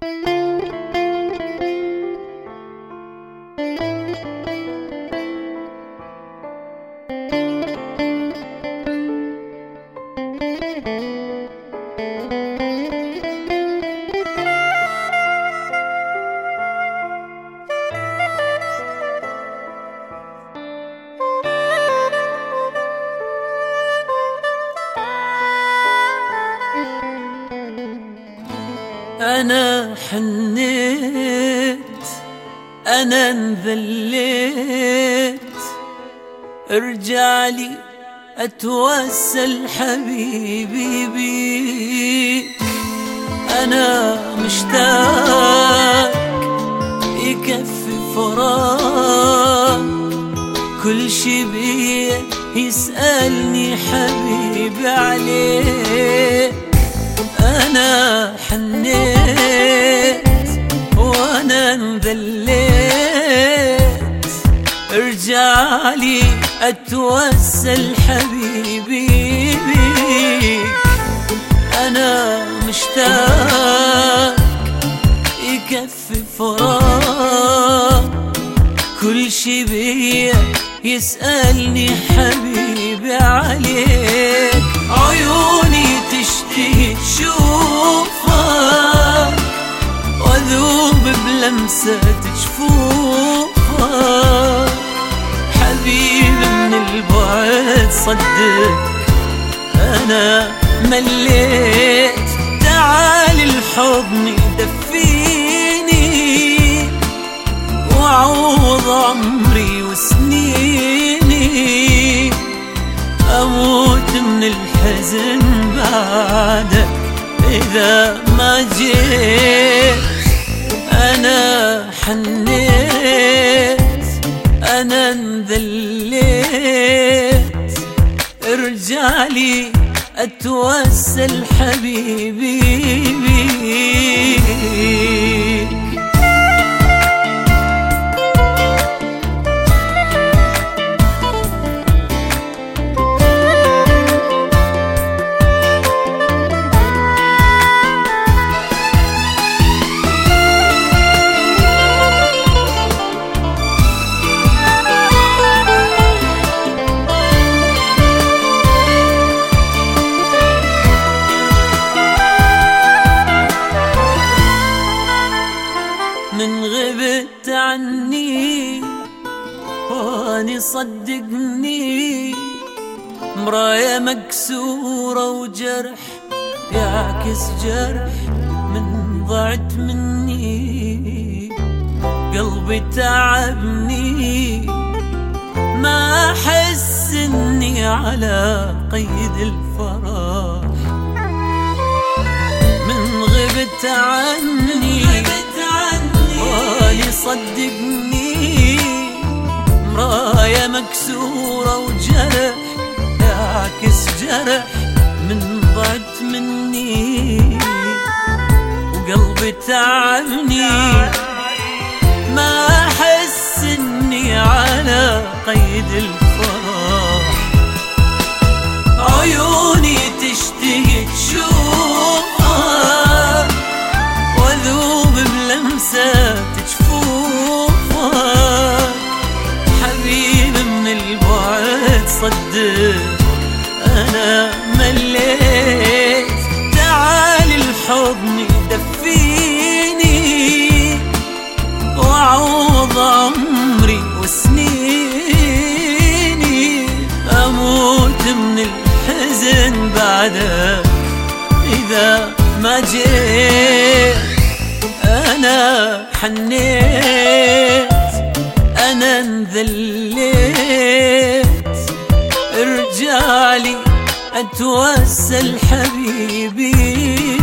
Mm-hmm. أنا حنيت أنا انذليت. ارجع لي أتوسل حبيبي بيك. أنا مشتاق يكفي فراق. كل شي بيه يسألني حبيبي عليك. حنيت وأنا انذليت. ارجع لي أتوسل حبيبي أنا مشتاق يكفي فراق كل شي بيا يسألني حبيبي عليك. عيوني جفوفك حبيبي من البعد صدق. أنا مليت. تعال الحضن دفيني وعوض عمري وسنيني. أموت من الحزن بعدك إذا ما جيت. أنا حنيت أنا انذليت. ارجع لي أتوسل حبيبي. صدقني مراية مكسورة وجرح يعكس جرح من ضعت مني. قلبي تعبني ما أحس إني على قيد الفرح. من غبت عني واني صدقني. مراية مكسورة وجرح يعكس جرح من ضعت مني. وقلبي تعبني. ما أحس إني على قيد الفرح. صدق أنا مليت. تعال الحضن دفيني وعوض عمري وسنيني. أموت من الحزن بعدك إذا ما جيت. أنا حنيت أنا انذليت. أتوسل حبيبي.